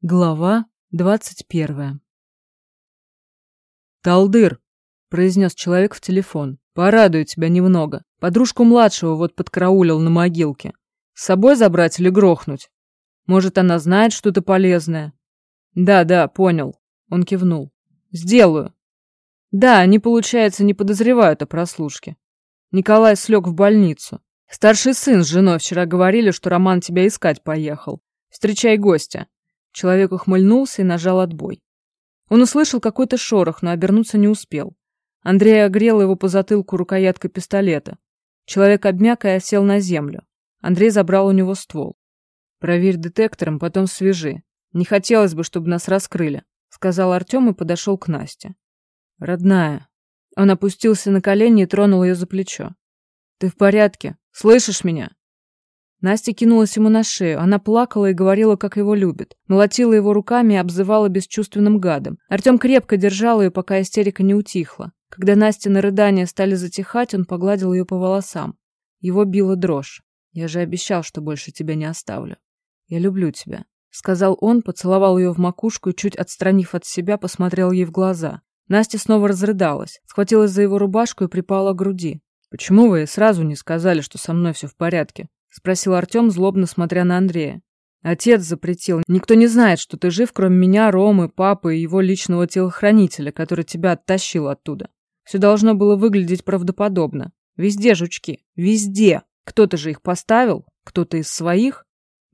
Глава двадцать первая. «Талдыр!» — произнес человек в телефон. «Порадую тебя немного. Подружку младшего вот подкараулил на могилке. С собой забрать или грохнуть? Может, она знает что-то полезное?» «Да, да, понял». Он кивнул. «Сделаю». «Да, они, получается, не подозревают о прослушке. Николай слег в больницу. Старший сын с женой вчера говорили, что Роман тебя искать поехал. Встречай гостя. Человек ухмыльнулся и нажал отбой. Он услышал какой-то шорох, но обернуться не успел. Андрей огрел его по затылку рукояткой пистолета. Человек обмяк и осел на землю. Андрей забрал у него ствол. «Проверь детектором, потом свяжи. Не хотелось бы, чтобы нас раскрыли», — сказал Артем и подошел к Насте. «Родная». Он опустился на колени и тронул ее за плечо. «Ты в порядке? Слышишь меня?» Настя кинулась ему на шею. Она плакала и говорила, как его любит. Молотила его руками и обзывала бесчувственным гадом. Артем крепко держал ее, пока истерика не утихла. Когда Настя на рыдания стали затихать, он погладил ее по волосам. Его била дрожь. «Я же обещал, что больше тебя не оставлю. Я люблю тебя», — сказал он, поцеловал ее в макушку и, чуть отстранив от себя, посмотрел ей в глаза. Настя снова разрыдалась, схватилась за его рубашку и припала к груди. «Почему вы сразу не сказали, что со мной все в порядке?» — спросил Артем, злобно смотря на Андрея. «Отец запретил. Никто не знает, что ты жив, кроме меня, Ромы, папы и его личного телохранителя, который тебя оттащил оттуда. Все должно было выглядеть правдоподобно. Везде жучки. Везде. Кто-то же их поставил, кто-то из своих.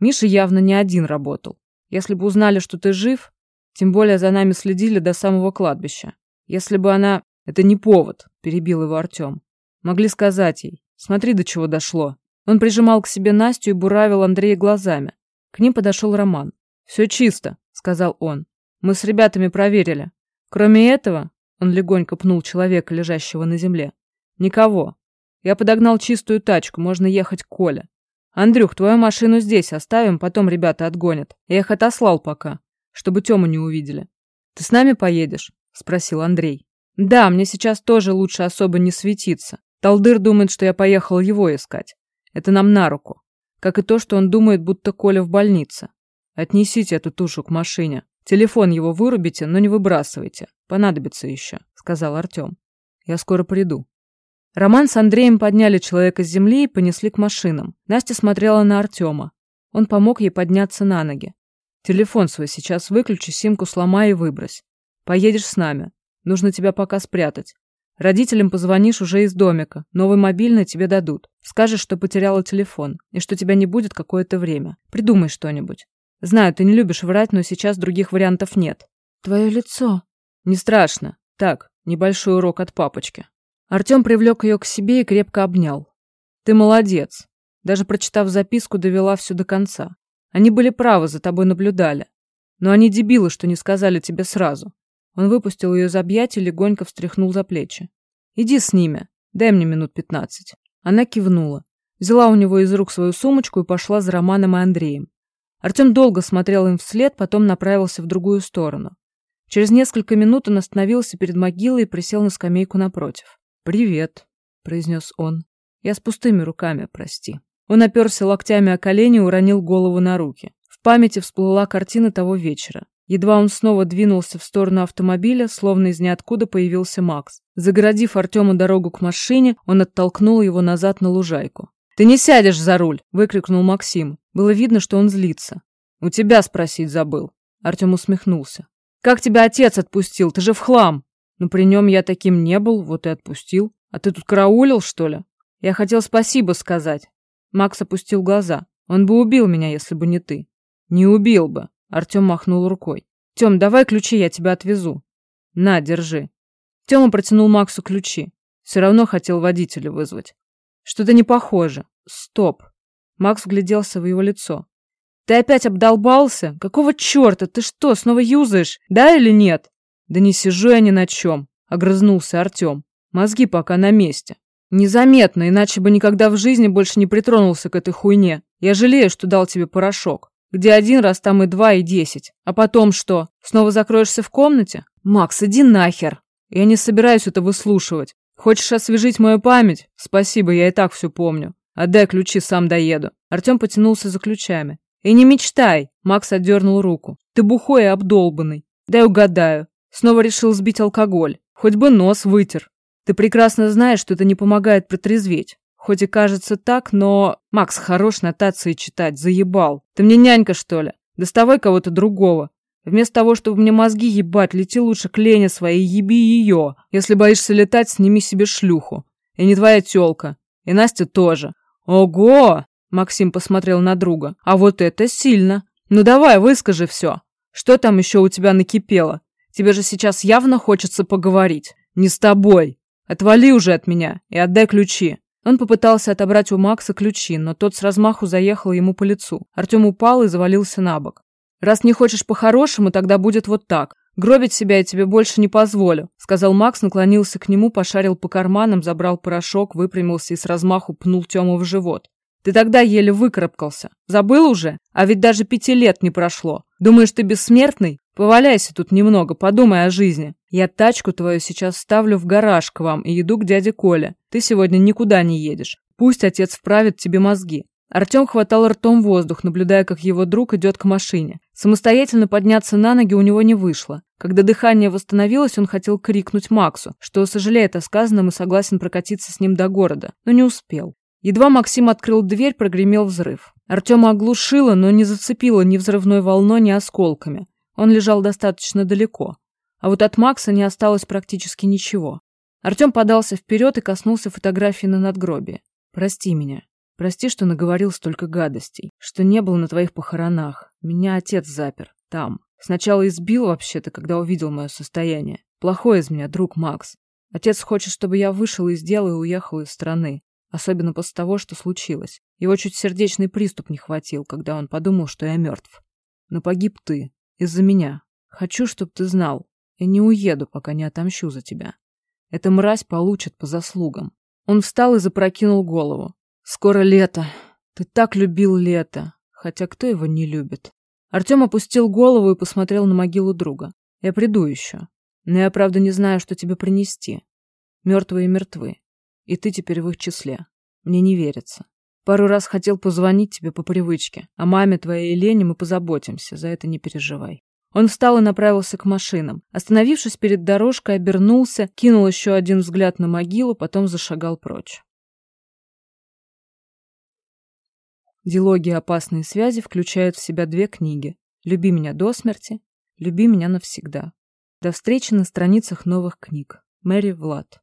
Миша явно не один работал. Если бы узнали, что ты жив, тем более за нами следили до самого кладбища. Если бы она... Это не повод, перебил его Артем. Могли сказать ей. Смотри, до чего дошло. Он прижимал к себе Настю и буравил Андрея глазами. К ним подошел Роман. «Все чисто», — сказал он. «Мы с ребятами проверили. Кроме этого...» — он легонько пнул человека, лежащего на земле. «Никого. Я подогнал чистую тачку, можно ехать к Коле. Андрюх, твою машину здесь оставим, потом ребята отгонят. Я их отослал пока, чтобы Тему не увидели. Ты с нами поедешь?» — спросил Андрей. «Да, мне сейчас тоже лучше особо не светиться. Талдыр думает, что я поехал его искать. Это нам на руку. Как и то, что он думает, будто Коля в больнице. Отнесите эту тушу к машине. Телефон его вырубите, но не выбрасывайте. Понадобится еще», — сказал Артем. «Я скоро приду». Роман с Андреем подняли человека с земли и понесли к машинам. Настя смотрела на Артема. Он помог ей подняться на ноги. «Телефон свой сейчас выключи, симку сломай и выбрось. Поедешь с нами. Нужно тебя пока спрятать. Родителям позвонишь уже из домика. Новый мобильный тебе дадут. Скажешь, что потеряла телефон и что тебя не будет какое-то время. Придумай что-нибудь. Знаю, ты не любишь врать, но сейчас других вариантов нет. Твое лицо. Не страшно. Так, небольшой урок от папочки. Артем привлек ее к себе и крепко обнял. Ты молодец. Даже прочитав записку, довела все до конца. Они были правы, за тобой наблюдали. Но они дебилы, что не сказали тебе сразу. Он выпустил ее из объятий и легонько встряхнул за плечи. «Иди с ними. Дай мне минут пятнадцать». Она кивнула. Взяла у него из рук свою сумочку и пошла за Романом и Андреем. Артем долго смотрел им вслед, потом направился в другую сторону. Через несколько минут он остановился перед могилой и присел на скамейку напротив. «Привет», — произнес он. «Я с пустыми руками, прости». Он оперся локтями о колени и уронил голову на руки. В памяти всплыла картина того вечера. Едва он снова двинулся в сторону автомобиля, словно из ниоткуда появился Макс. Загородив Артему дорогу к машине, он оттолкнул его назад на лужайку. «Ты не сядешь за руль!» – выкрикнул Максим. Было видно, что он злится. «У тебя спросить забыл». Артем усмехнулся. «Как тебя отец отпустил? Ты же в хлам!» «Ну, при нем я таким не был, вот и отпустил. А ты тут караулил, что ли?» «Я хотел спасибо сказать». Макс опустил глаза. «Он бы убил меня, если бы не ты». «Не убил бы», Артем махнул рукой. «Тем, давай ключи, я тебя отвезу». «На, держи». Тёма протянул Максу ключи. Все равно хотел водителя вызвать. Что-то не похоже. Стоп. Макс вгляделся в его лицо. Ты опять обдолбался? Какого черта? Ты что, снова юзаешь? Да или нет? Да не сижу я ни на чем, огрызнулся Артем. Мозги пока на месте. Незаметно, иначе бы никогда в жизни больше не притронулся к этой хуйне. Я жалею, что дал тебе порошок. Где один раз, там и два, и десять. А потом что? Снова закроешься в комнате? Макс, иди нахер. Я не собираюсь это выслушивать. Хочешь освежить мою память? Спасибо, я и так все помню. Отдай ключи, сам доеду. Артем потянулся за ключами. И не мечтай, Макс отдернул руку. Ты бухой и обдолбанный. Дай угадаю. Снова решил сбить алкоголь. Хоть бы нос вытер. Ты прекрасно знаешь, что это не помогает протрезветь. Хоть и кажется так, но... Макс, хорош нотации читать, заебал. Ты мне нянька, что ли? Доставай кого-то другого. Вместо того, чтобы мне мозги ебать, лети лучше к Лене своей еби ее. Если боишься летать, сними себе шлюху. И не твоя тёлка. И Настя тоже. Ого! Максим посмотрел на друга. А вот это сильно. Ну давай, выскажи все. Что там еще у тебя накипело? Тебе же сейчас явно хочется поговорить. Не с тобой. Отвали уже от меня и отдай ключи. Он попытался отобрать у Макса ключи, но тот с размаху заехал ему по лицу. Артем упал и завалился на бок. «Раз не хочешь по-хорошему, тогда будет вот так. Гробить себя я тебе больше не позволю», — сказал Макс, наклонился к нему, пошарил по карманам, забрал порошок, выпрямился и с размаху пнул Тему в живот. «Ты тогда еле выкарабкался. Забыл уже? А ведь даже пяти лет не прошло. Думаешь, ты бессмертный? Поваляйся тут немного, подумай о жизни. Я тачку твою сейчас ставлю в гараж к вам и иду к дяде Коле. Ты сегодня никуда не едешь. Пусть отец вправит тебе мозги. Артем хватал ртом воздух, наблюдая, как его друг идет к машине. Самостоятельно подняться на ноги у него не вышло. Когда дыхание восстановилось, он хотел крикнуть Максу, что сожалеет о сказанном и согласен прокатиться с ним до города, но не успел. Едва Максим открыл дверь, прогремел взрыв. Артема оглушило, но не зацепило ни взрывной волной, ни осколками. Он лежал достаточно далеко. А вот от Макса не осталось практически ничего. Артем подался вперед и коснулся фотографии на надгробии. «Прости меня. Прости, что наговорил столько гадостей, что не был на твоих похоронах. Меня отец запер. Там. Сначала избил вообще-то, когда увидел мое состояние. Плохой из меня друг Макс. Отец хочет, чтобы я вышел из дела и уехал из страны. Особенно после того, что случилось. Его чуть сердечный приступ не хватил, когда он подумал, что я мертв. Но погиб ты. Из-за меня. Хочу, чтобы ты знал. Я не уеду, пока не отомщу за тебя. Эта мразь получит по заслугам. Он встал и запрокинул голову. Скоро лето. Ты так любил лето. Хотя кто его не любит? Артем опустил голову и посмотрел на могилу друга. Я приду еще. Но я, правда, не знаю, что тебе принести. Мертвые мертвы. И ты теперь в их числе. Мне не верится. Пару раз хотел позвонить тебе по привычке. О маме твоей и Лене мы позаботимся, за это не переживай. Он встал и направился к машинам. Остановившись перед дорожкой, обернулся, кинул еще один взгляд на могилу, потом зашагал прочь. Дилогия «Опасные связи» включает в себя две книги «Люби меня до смерти», «Люби меня навсегда». До встречи на страницах новых книг. Мэри Влад.